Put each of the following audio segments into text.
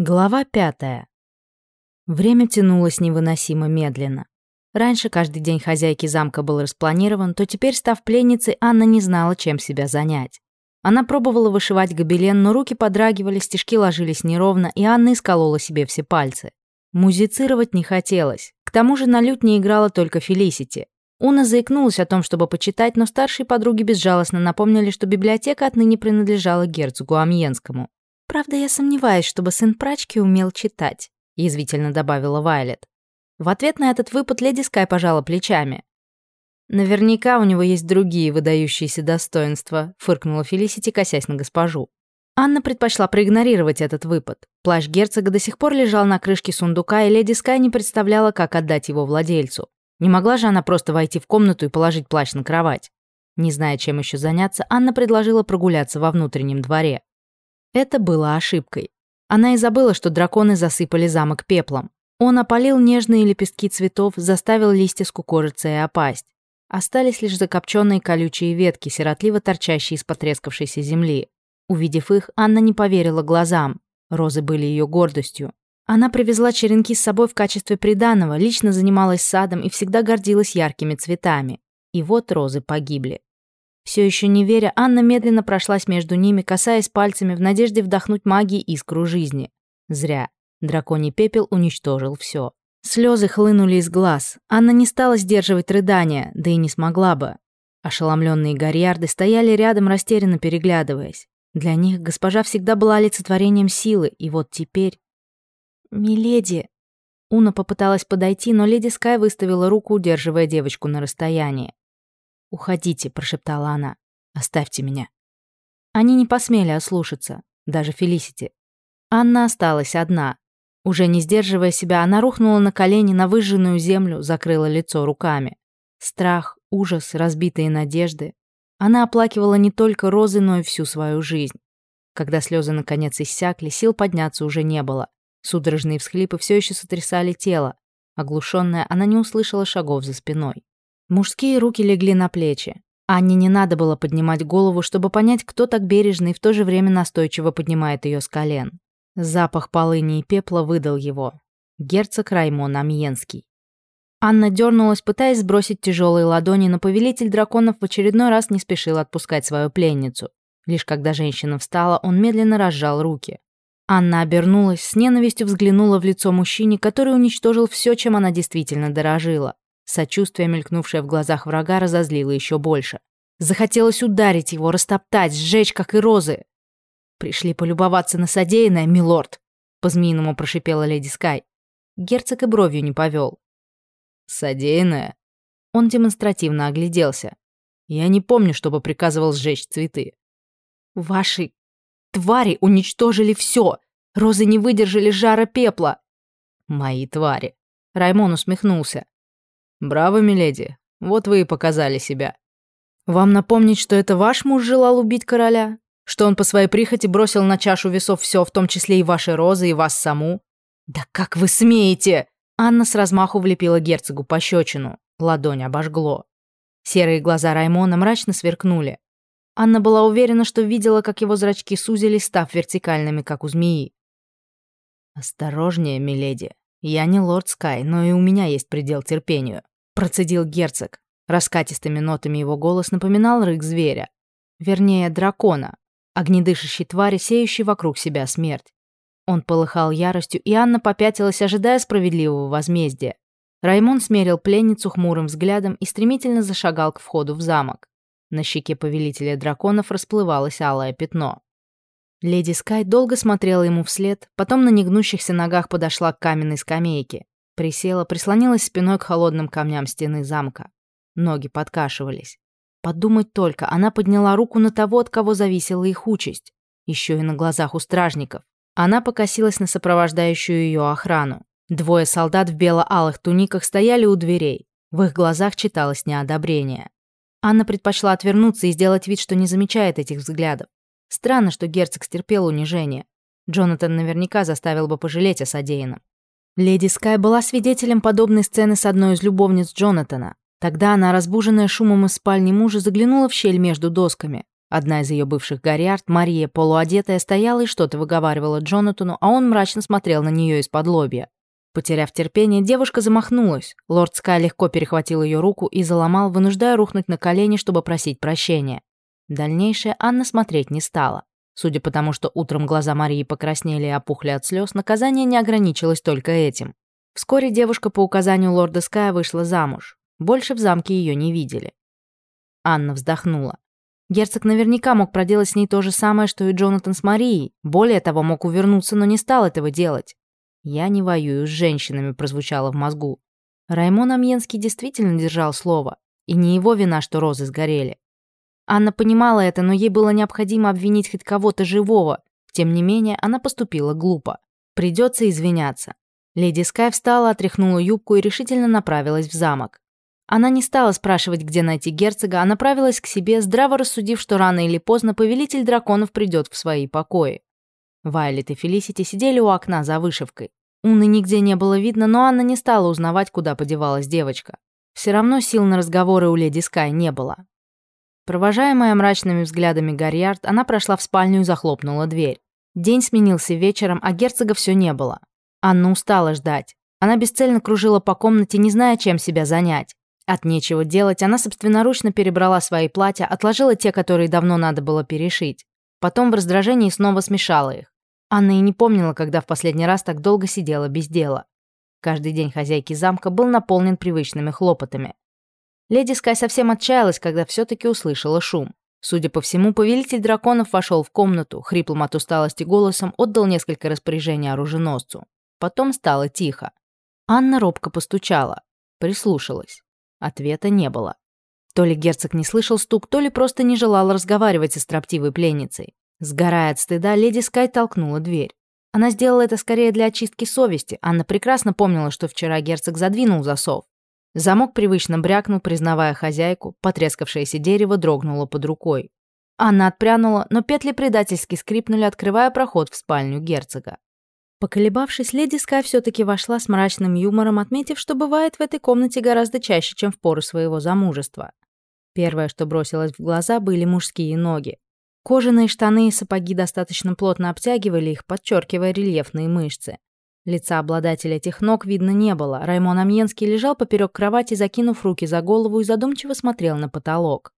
Глава пятая. Время тянулось невыносимо медленно. Раньше каждый день хозяйки замка был распланирован, то теперь, став пленницей, Анна не знала, чем себя занять. Она пробовала вышивать гобелен, но руки подрагивали, стежки ложились неровно, и Анна исколола себе все пальцы. Музицировать не хотелось. К тому же на лютне играла только Фелисити. Уна заикнулась о том, чтобы почитать, но старшие подруги безжалостно напомнили, что библиотека отныне принадлежала герцогу Амьенскому. «Правда, я сомневаюсь, чтобы сын прачки умел читать», — язвительно добавила Вайлет. В ответ на этот выпад леди Скай пожала плечами. «Наверняка у него есть другие выдающиеся достоинства», — фыркнула Фелисити, косясь на госпожу. Анна предпочла проигнорировать этот выпад. Плащ герцога до сих пор лежал на крышке сундука, и леди Скай не представляла, как отдать его владельцу. Не могла же она просто войти в комнату и положить плащ на кровать. Не зная, чем еще заняться, Анна предложила прогуляться во внутреннем дворе. Это было ошибкой. Она и забыла, что драконы засыпали замок пеплом. Он опалил нежные лепестки цветов, заставил листья скукожиться и опасть. Остались лишь закопченные колючие ветки, сиротливо торчащие из потрескавшейся земли. Увидев их, Анна не поверила глазам. Розы были ее гордостью. Она привезла черенки с собой в качестве приданого, лично занималась садом и всегда гордилась яркими цветами. И вот розы погибли. Все еще не веря, Анна медленно прошлась между ними, касаясь пальцами в надежде вдохнуть магии искру жизни. Зря. Драконий пепел уничтожил все. Слезы хлынули из глаз. Анна не стала сдерживать рыдания, да и не смогла бы. Ошеломленные гарьярды стояли рядом, растерянно переглядываясь. Для них госпожа всегда была олицетворением силы, и вот теперь... «Миледи...» Уна попыталась подойти, но леди Скай выставила руку, удерживая девочку на расстоянии. «Уходите», — прошептала она. «Оставьте меня». Они не посмели ослушаться, даже Фелисити. Анна осталась одна. Уже не сдерживая себя, она рухнула на колени на выжженную землю, закрыла лицо руками. Страх, ужас, разбитые надежды. Она оплакивала не только розы, но и всю свою жизнь. Когда слезы наконец иссякли, сил подняться уже не было. Судорожные всхлипы все еще сотрясали тело. Оглушенная, она не услышала шагов за спиной. Мужские руки легли на плечи. Анне не надо было поднимать голову, чтобы понять, кто так бережно и в то же время настойчиво поднимает ее с колен. Запах полыни и пепла выдал его. Герцог Раймон Амьенский. Анна дернулась, пытаясь сбросить тяжелые ладони, но повелитель драконов в очередной раз не спешил отпускать свою пленницу. Лишь когда женщина встала, он медленно разжал руки. Анна обернулась, с ненавистью взглянула в лицо мужчине, который уничтожил все, чем она действительно дорожила. Сочувствие, мелькнувшее в глазах врага, разозлило еще больше. Захотелось ударить его, растоптать, сжечь, как и розы. «Пришли полюбоваться на содеянное, милорд», — по-змеиному прошипела леди Скай. Герцог и бровью не повел. «Содеянное?» Он демонстративно огляделся. «Я не помню, чтобы приказывал сжечь цветы». «Ваши твари уничтожили все. Розы не выдержали жара пепла». «Мои твари». Раймон усмехнулся. «Браво, миледи. Вот вы и показали себя. Вам напомнить, что это ваш муж желал убить короля? Что он по своей прихоти бросил на чашу весов все, в том числе и ваши розы, и вас саму? Да как вы смеете?» Анна с размаху влепила герцогу пощечину. Ладонь обожгло. Серые глаза Раймона мрачно сверкнули. Анна была уверена, что видела, как его зрачки сузились, став вертикальными, как у змеи. «Осторожнее, миледи. Я не лорд Скай, но и у меня есть предел терпению процедил герцог. Раскатистыми нотами его голос напоминал рык зверя. Вернее, дракона, огнедышащей твари, сеющей вокруг себя смерть. Он полыхал яростью, и Анна попятилась, ожидая справедливого возмездия. Раймон смерил пленницу хмурым взглядом и стремительно зашагал к входу в замок. На щеке повелителя драконов расплывалось алое пятно. Леди Скай долго смотрела ему вслед, потом на негнущихся ногах подошла к каменной скамейке. Присела, прислонилась спиной к холодным камням стены замка. Ноги подкашивались. Подумать только, она подняла руку на того, от кого зависела их участь. Еще и на глазах у стражников. Она покосилась на сопровождающую ее охрану. Двое солдат в бело-алых туниках стояли у дверей. В их глазах читалось неодобрение. Анна предпочла отвернуться и сделать вид, что не замечает этих взглядов. Странно, что герцог стерпел унижение. Джонатан наверняка заставил бы пожалеть о содеянном. Леди Скай была свидетелем подобной сцены с одной из любовниц Джонатана. Тогда она, разбуженная шумом из спальни мужа, заглянула в щель между досками. Одна из ее бывших Гориард, Мария, полуодетая, стояла и что-то выговаривала Джонатану, а он мрачно смотрел на нее из-под лобья. Потеряв терпение, девушка замахнулась. Лорд Скай легко перехватил ее руку и заломал, вынуждая рухнуть на колени, чтобы просить прощения. Дальнейшее Анна смотреть не стала. Судя по тому, что утром глаза Марии покраснели и опухли от слез, наказание не ограничилось только этим. Вскоре девушка по указанию лорда Ская вышла замуж. Больше в замке ее не видели. Анна вздохнула. Герцог наверняка мог проделать с ней то же самое, что и Джонатан с Марией. Более того, мог увернуться, но не стал этого делать. «Я не воюю с женщинами», прозвучало в мозгу. Раймон Амьенский действительно держал слово. И не его вина, что розы сгорели. Анна понимала это, но ей было необходимо обвинить хоть кого-то живого. Тем не менее, она поступила глупо. Придется извиняться. Леди Скай встала, отряхнула юбку и решительно направилась в замок. Она не стала спрашивать, где найти герцога, а направилась к себе, здраво рассудив, что рано или поздно повелитель драконов придет в свои покои. Вайлет и Фелисити сидели у окна за вышивкой. Уны нигде не было видно, но Анна не стала узнавать, куда подевалась девочка. Все равно сил на разговоры у леди Скай не было. Провожаемая мрачными взглядами Гарьярд, она прошла в спальню и захлопнула дверь. День сменился вечером, а герцога все не было. Анна устала ждать. Она бесцельно кружила по комнате, не зная, чем себя занять. От нечего делать, она собственноручно перебрала свои платья, отложила те, которые давно надо было перешить. Потом в раздражении снова смешала их. Анна и не помнила, когда в последний раз так долго сидела без дела. Каждый день хозяйки замка был наполнен привычными хлопотами. Леди Скай совсем отчаялась, когда все-таки услышала шум. Судя по всему, повелитель драконов вошел в комнату, хриплым от усталости голосом отдал несколько распоряжений оруженосцу. Потом стало тихо. Анна робко постучала, прислушалась. Ответа не было. То ли герцог не слышал стук, то ли просто не желал разговаривать со строптивой пленницей. Сгорая от стыда, леди Скай толкнула дверь. Она сделала это скорее для очистки совести. Анна прекрасно помнила, что вчера герцог задвинул засов. Замок привычно брякнул, признавая хозяйку, потрескавшееся дерево дрогнуло под рукой. Анна отпрянула, но петли предательски скрипнули, открывая проход в спальню герцога. Поколебавшись, леди Скай все-таки вошла с мрачным юмором, отметив, что бывает в этой комнате гораздо чаще, чем в пору своего замужества. Первое, что бросилось в глаза, были мужские ноги. Кожаные штаны и сапоги достаточно плотно обтягивали их, подчеркивая рельефные мышцы. Лица обладателя этих ног видно не было. Раймон Амьенский лежал поперек кровати, закинув руки за голову и задумчиво смотрел на потолок.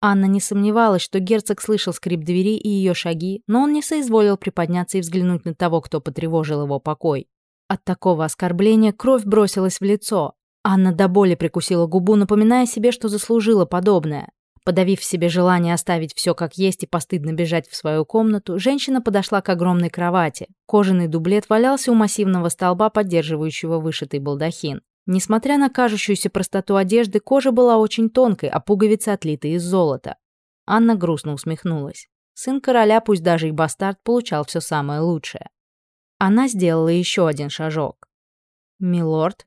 Анна не сомневалась, что герцог слышал скрип двери и ее шаги, но он не соизволил приподняться и взглянуть на того, кто потревожил его покой. От такого оскорбления кровь бросилась в лицо. Анна до боли прикусила губу, напоминая себе, что заслужила подобное. Подавив в себе желание оставить все как есть и постыдно бежать в свою комнату, женщина подошла к огромной кровати. Кожаный дублет валялся у массивного столба, поддерживающего вышитый балдахин. Несмотря на кажущуюся простоту одежды, кожа была очень тонкой, а пуговицы отлиты из золота. Анна грустно усмехнулась. Сын короля, пусть даже и бастард, получал все самое лучшее. Она сделала еще один шажок. «Милорд?»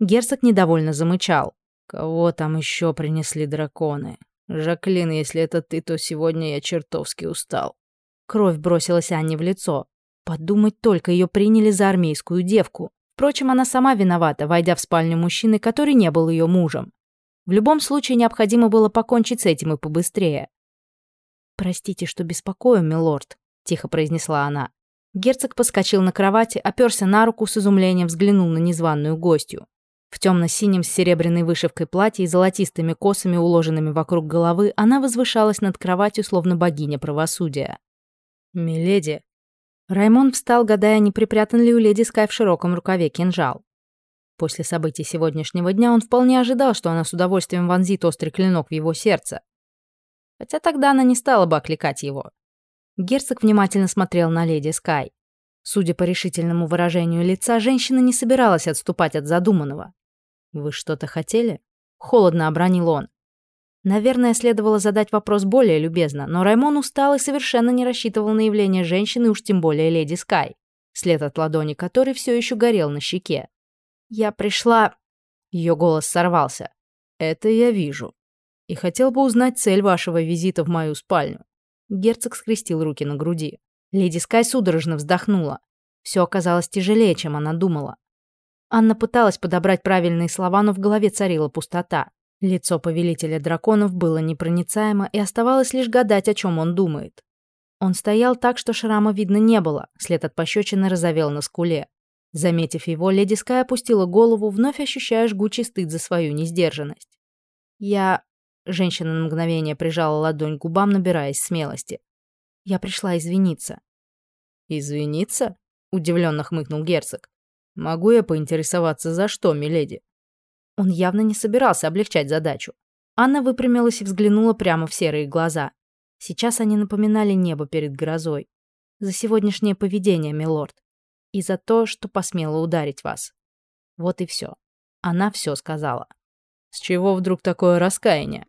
Герцог недовольно замычал. «Кого там еще принесли драконы? Жаклин, если это ты, то сегодня я чертовски устал». Кровь бросилась Анне в лицо. Подумать только, ее приняли за армейскую девку. Впрочем, она сама виновата, войдя в спальню мужчины, который не был ее мужем. В любом случае, необходимо было покончить с этим и побыстрее. «Простите, что беспокою, милорд», — тихо произнесла она. Герцог поскочил на кровати, оперся на руку, с изумлением взглянул на незваную гостью. В темно-синем с серебряной вышивкой платье и золотистыми косами, уложенными вокруг головы, она возвышалась над кроватью, словно богиня правосудия. «Миледи», Раймон встал, гадая, не припрятан ли у леди Скай в широком рукаве кинжал. После событий сегодняшнего дня он вполне ожидал, что она с удовольствием вонзит острый клинок в его сердце. Хотя тогда она не стала бы окликать его. Герцог внимательно смотрел на леди Скай. Судя по решительному выражению лица, женщина не собиралась отступать от задуманного. «Вы что-то хотели?» — холодно обронил он. Наверное, следовало задать вопрос более любезно, но Раймон устал и совершенно не рассчитывал на явление женщины, уж тем более леди Скай, след от ладони которой все еще горел на щеке. «Я пришла...» Ее голос сорвался. «Это я вижу. И хотел бы узнать цель вашего визита в мою спальню». Герцог скрестил руки на груди. Леди Скай судорожно вздохнула. Все оказалось тяжелее, чем она думала. Анна пыталась подобрать правильные слова, но в голове царила пустота. Лицо повелителя драконов было непроницаемо, и оставалось лишь гадать, о чем он думает. Он стоял так, что шрама видно не было, след от пощечины разовел на скуле. Заметив его, леди Скай опустила голову, вновь ощущая жгучий стыд за свою несдержанность. «Я...» — женщина на мгновение прижала ладонь к губам, набираясь смелости. «Я пришла извиниться». «Извиниться?» — удивленно хмыкнул герцог. «Могу я поинтересоваться, за что, миледи?» Он явно не собирался облегчать задачу. Анна выпрямилась и взглянула прямо в серые глаза. Сейчас они напоминали небо перед грозой. «За сегодняшнее поведение, милорд и за то, что посмела ударить вас. Вот и все. Она все сказала. С чего вдруг такое раскаяние?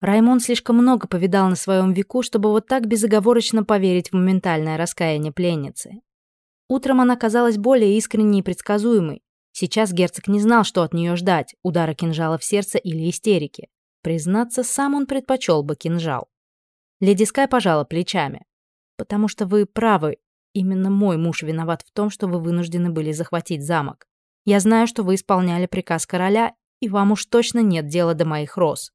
Раймон слишком много повидал на своем веку, чтобы вот так безоговорочно поверить в моментальное раскаяние пленницы. Утром она казалась более искренней и предсказуемой. Сейчас герцог не знал, что от нее ждать, удара кинжала в сердце или истерики. Признаться, сам он предпочел бы кинжал. Леди Скай пожала плечами. «Потому что вы правы, Именно мой муж виноват в том, что вы вынуждены были захватить замок. Я знаю, что вы исполняли приказ короля, и вам уж точно нет дела до моих роз».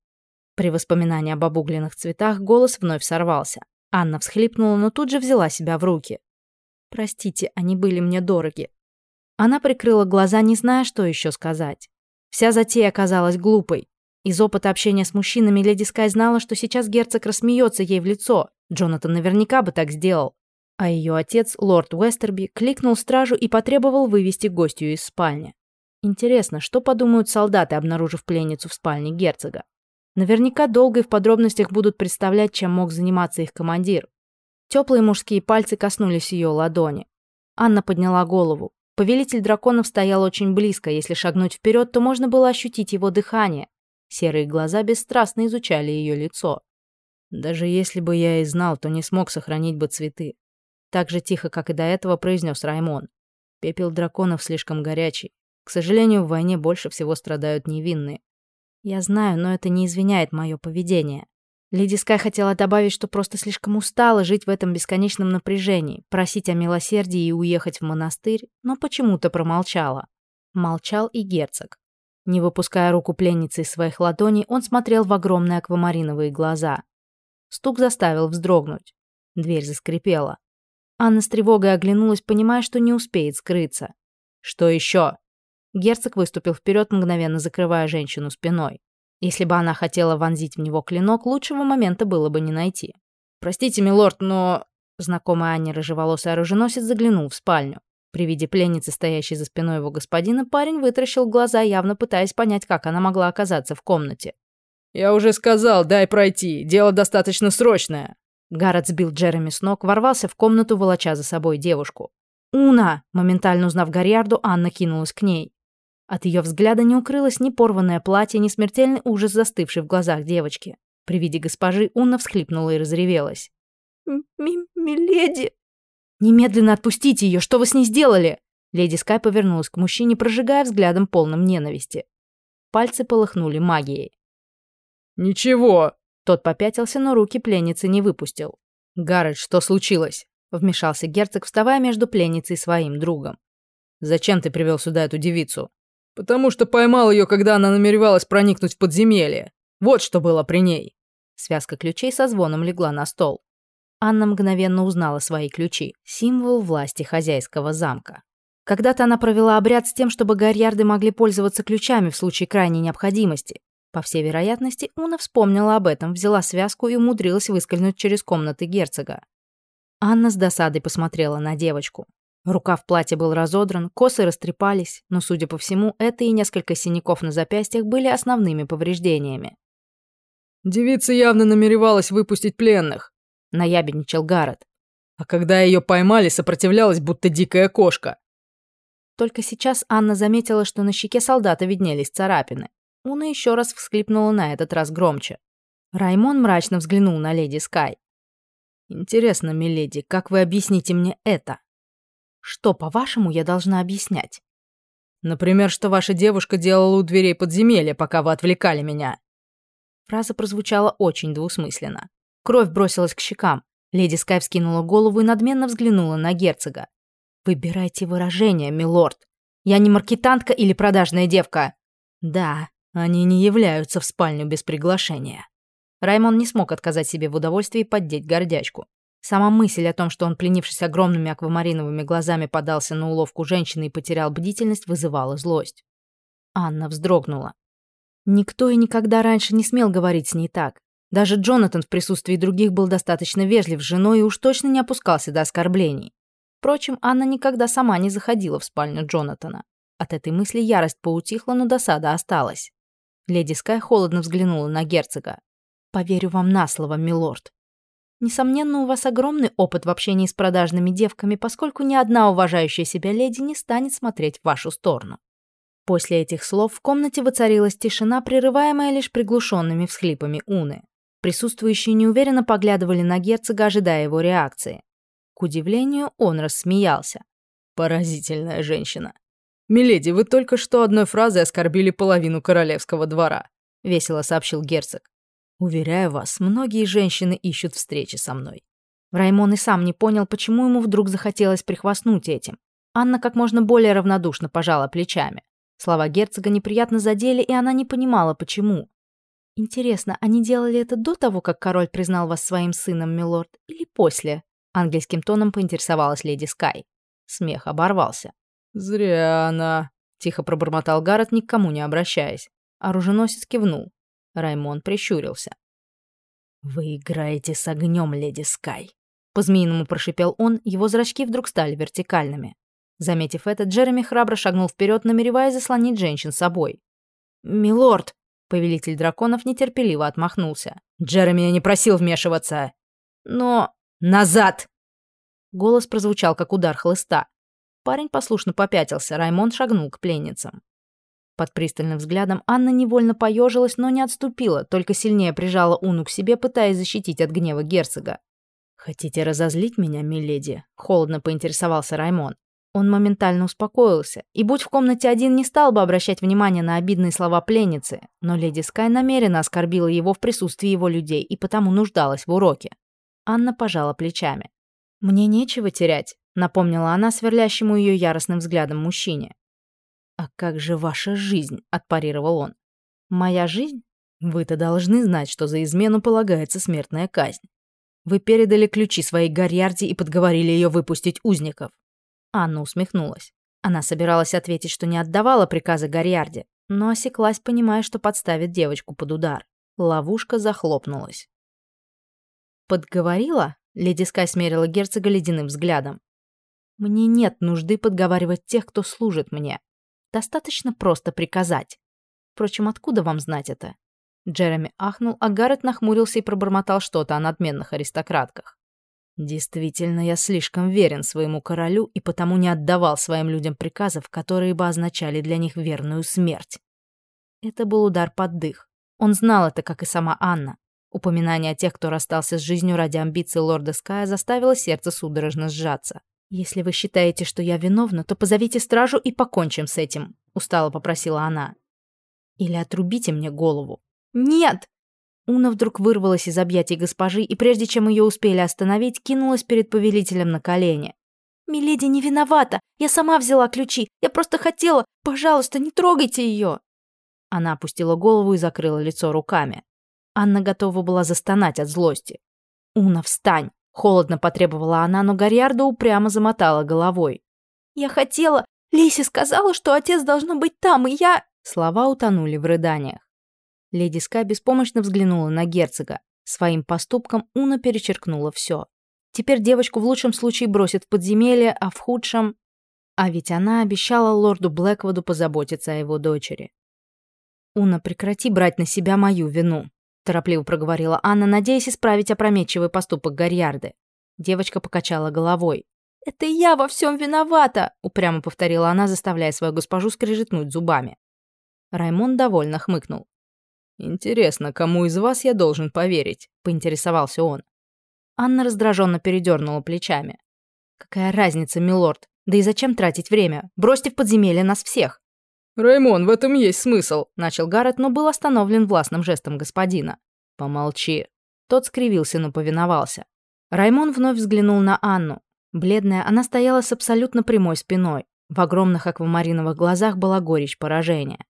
При воспоминании об обугленных цветах голос вновь сорвался. Анна всхлипнула, но тут же взяла себя в руки. «Простите, они были мне дороги». Она прикрыла глаза, не зная, что еще сказать. Вся затея оказалась глупой. Из опыта общения с мужчинами леди Скай знала, что сейчас герцог рассмеется ей в лицо. Джонатан наверняка бы так сделал. А ее отец, лорд Уэстерби, кликнул стражу и потребовал вывести гостью из спальни. Интересно, что подумают солдаты, обнаружив пленницу в спальне герцога? Наверняка долго и в подробностях будут представлять, чем мог заниматься их командир. Теплые мужские пальцы коснулись ее ладони. Анна подняла голову. Повелитель драконов стоял очень близко, если шагнуть вперед, то можно было ощутить его дыхание. Серые глаза бесстрастно изучали ее лицо. «Даже если бы я и знал, то не смог сохранить бы цветы. Так же тихо, как и до этого, произнес Раймон. Пепел драконов слишком горячий. К сожалению, в войне больше всего страдают невинные. Я знаю, но это не извиняет мое поведение. Леди Скай хотела добавить, что просто слишком устала жить в этом бесконечном напряжении, просить о милосердии и уехать в монастырь, но почему-то промолчала. Молчал и герцог. Не выпуская руку пленницы из своих ладоней, он смотрел в огромные аквамариновые глаза. Стук заставил вздрогнуть. Дверь заскрипела. Анна с тревогой оглянулась, понимая, что не успеет скрыться. «Что еще?» Герцог выступил вперед, мгновенно закрывая женщину спиной. Если бы она хотела вонзить в него клинок, лучшего момента было бы не найти. «Простите, милорд, но...» Знакомый Анне рыжеволосый оруженосец заглянул в спальню. При виде пленницы, стоящей за спиной его господина, парень вытаращил глаза, явно пытаясь понять, как она могла оказаться в комнате. «Я уже сказал, дай пройти, дело достаточно срочное», Гаррет сбил Джереми с ног, ворвался в комнату, волоча за собой девушку. «Уна!» Моментально узнав Гарриарду, Анна кинулась к ней. От ее взгляда не укрылось ни порванное платье, ни смертельный ужас, застывший в глазах девочки. При виде госпожи Уна всхлипнула и разревелась. «Ми-миледи!» «Немедленно отпустите ее! Что вы с ней сделали?» Леди Скай повернулась к мужчине, прожигая взглядом полным ненависти. Пальцы полыхнули магией. «Ничего!» Тот попятился, но руки пленницы не выпустил. «Гаррет, что случилось?» — вмешался герцог, вставая между пленницей и своим другом. «Зачем ты привел сюда эту девицу?» «Потому что поймал ее, когда она намеревалась проникнуть в подземелье. Вот что было при ней». Связка ключей со звоном легла на стол. Анна мгновенно узнала свои ключи. Символ власти хозяйского замка. Когда-то она провела обряд с тем, чтобы гарьярды могли пользоваться ключами в случае крайней необходимости. По всей вероятности, Уна вспомнила об этом, взяла связку и умудрилась выскользнуть через комнаты герцога. Анна с досадой посмотрела на девочку. Рука в платье был разодран, косы растрепались, но, судя по всему, это и несколько синяков на запястьях были основными повреждениями. «Девица явно намеревалась выпустить пленных», — наябедничал Гаррет. «А когда ее поймали, сопротивлялась, будто дикая кошка». Только сейчас Анна заметила, что на щеке солдата виднелись царапины. Уна еще раз всхлипнула на этот раз громче. Раймон мрачно взглянул на леди Скай. «Интересно, миледи, как вы объясните мне это?» «Что, по-вашему, я должна объяснять?» «Например, что ваша девушка делала у дверей подземелья, пока вы отвлекали меня». Фраза прозвучала очень двусмысленно. Кровь бросилась к щекам. Леди Скай вскинула голову и надменно взглянула на герцога. «Выбирайте выражение, милорд. Я не маркетантка или продажная девка». «Да, Они не являются в спальню без приглашения. Раймон не смог отказать себе в удовольствии поддеть гордячку. Сама мысль о том, что он, пленившись огромными аквамариновыми глазами, подался на уловку женщины и потерял бдительность, вызывала злость. Анна вздрогнула. Никто и никогда раньше не смел говорить с ней так. Даже Джонатан в присутствии других был достаточно вежлив с женой и уж точно не опускался до оскорблений. Впрочем, Анна никогда сама не заходила в спальню Джонатана. От этой мысли ярость поутихла, но досада осталась. Леди Скай холодно взглянула на герцога. «Поверю вам на слово, милорд. Несомненно, у вас огромный опыт в общении с продажными девками, поскольку ни одна уважающая себя леди не станет смотреть в вашу сторону». После этих слов в комнате воцарилась тишина, прерываемая лишь приглушенными всхлипами Уны. Присутствующие неуверенно поглядывали на герцога, ожидая его реакции. К удивлению, он рассмеялся. «Поразительная женщина. Миледи, вы только что одной фразой оскорбили половину королевского двора», — весело сообщил герцог. Уверяю вас, многие женщины ищут встречи со мной. Раймон и сам не понял, почему ему вдруг захотелось прихвастнуть этим. Анна как можно более равнодушно пожала плечами. Слова герцога неприятно задели, и она не понимала, почему. «Интересно, они делали это до того, как король признал вас своим сыном, милорд, или после?» Ангельским тоном поинтересовалась леди Скай. Смех оборвался. «Зря она», — тихо пробормотал Гаррет, никому не обращаясь. Оруженосец кивнул. Раймон прищурился. «Вы играете с огнем, леди Скай», — по-змеиному прошипел он, его зрачки вдруг стали вертикальными. Заметив это, Джереми храбро шагнул вперед, намереваясь заслонить женщин собой. «Милорд!» — повелитель драконов нетерпеливо отмахнулся. «Джереми я не просил вмешиваться!» «Но...» «Назад!» Голос прозвучал, как удар хлыста. Парень послушно попятился, Раймон шагнул к пленницам. Под пристальным взглядом Анна невольно поежилась, но не отступила, только сильнее прижала Уну к себе, пытаясь защитить от гнева герцога. «Хотите разозлить меня, миледи?» — холодно поинтересовался Раймон. Он моментально успокоился, и, будь в комнате один, не стал бы обращать внимание на обидные слова пленницы, но леди Скай намеренно оскорбила его в присутствии его людей и потому нуждалась в уроке. Анна пожала плечами. «Мне нечего терять», — напомнила она сверлящему ее яростным взглядом мужчине. «А как же ваша жизнь?» — отпарировал он. «Моя жизнь? Вы-то должны знать, что за измену полагается смертная казнь. Вы передали ключи своей Гарьярде и подговорили ее выпустить узников». Анна усмехнулась. Она собиралась ответить, что не отдавала приказа Гарьярде, но осеклась, понимая, что подставит девочку под удар. Ловушка захлопнулась. «Подговорила?» — леди Скай смерила герцога ледяным взглядом. «Мне нет нужды подговаривать тех, кто служит мне. Достаточно просто приказать. Впрочем, откуда вам знать это? Джереми ахнул, а Гаррет нахмурился и пробормотал что-то о надменных аристократках. «Действительно, я слишком верен своему королю и потому не отдавал своим людям приказов, которые бы означали для них верную смерть». Это был удар под дых. Он знал это, как и сама Анна. Упоминание о тех, кто расстался с жизнью ради амбиций лорда Ская, заставило сердце судорожно сжаться. «Если вы считаете, что я виновна, то позовите стражу и покончим с этим», — устало попросила она. «Или отрубите мне голову». «Нет!» Уна вдруг вырвалась из объятий госпожи и, прежде чем ее успели остановить, кинулась перед повелителем на колени. «Миледи не виновата! Я сама взяла ключи! Я просто хотела! Пожалуйста, не трогайте ее!» Она опустила голову и закрыла лицо руками. Анна готова была застонать от злости. «Уна, встань! Холодно потребовала она, но Гарьярда упрямо замотала головой. «Я хотела... Лиси сказала, что отец должно быть там, и я...» Слова утонули в рыданиях. Леди Ска беспомощно взглянула на герцога. Своим поступком Уна перечеркнула все. Теперь девочку в лучшем случае бросят в подземелье, а в худшем... А ведь она обещала лорду Блэквуду позаботиться о его дочери. «Уна, прекрати брать на себя мою вину», торопливо проговорила Анна, надеясь исправить опрометчивый поступок Гарьярды. Девочка покачала головой. «Это я во всем виновата!» — упрямо повторила она, заставляя свою госпожу скрежетнуть зубами. Раймон довольно хмыкнул. «Интересно, кому из вас я должен поверить?» — поинтересовался он. Анна раздраженно передернула плечами. «Какая разница, милорд? Да и зачем тратить время? Бросьте в подземелье нас всех!» «Раймон, в этом есть смысл», — начал Гаррет, но был остановлен властным жестом господина. «Помолчи». Тот скривился, но повиновался. Раймон вновь взглянул на Анну. Бледная, она стояла с абсолютно прямой спиной. В огромных аквамариновых глазах была горечь поражения.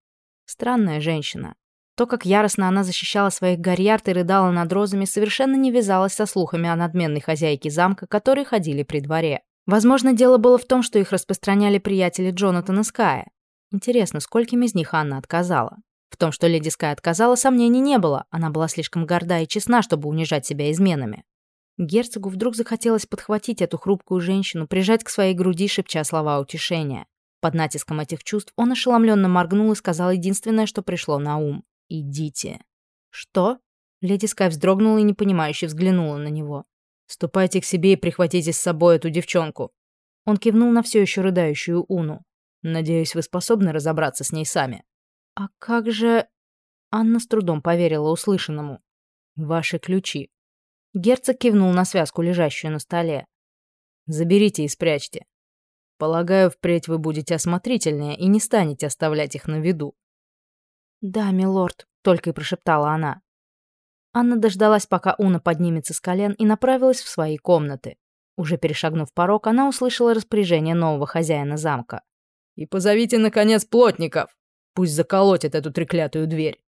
Странная женщина. То, как яростно она защищала своих гарьярд и рыдала над розами, совершенно не вязалось со слухами о надменной хозяйке замка, которые ходили при дворе. Возможно, дело было в том, что их распространяли приятели Джонатана Ская. Интересно, скольким из них Анна отказала? В том, что леди Скай отказала, сомнений не было. Она была слишком горда и честна, чтобы унижать себя изменами. Герцогу вдруг захотелось подхватить эту хрупкую женщину, прижать к своей груди, шепча слова утешения. Под натиском этих чувств он ошеломленно моргнул и сказал единственное, что пришло на ум. «Идите». «Что?» Леди Скай вздрогнула и непонимающе взглянула на него. «Ступайте к себе и прихватите с собой эту девчонку». Он кивнул на все еще рыдающую Уну. «Надеюсь, вы способны разобраться с ней сами». «А как же...» Анна с трудом поверила услышанному. «Ваши ключи». Герцог кивнул на связку, лежащую на столе. «Заберите и спрячьте. Полагаю, впредь вы будете осмотрительнее и не станете оставлять их на виду». «Да, милорд», — только и прошептала она. Анна дождалась, пока Уна поднимется с колен, и направилась в свои комнаты. Уже перешагнув порог, она услышала распоряжение нового хозяина замка. «И позовите, наконец, плотников! Пусть заколотят эту треклятую дверь!»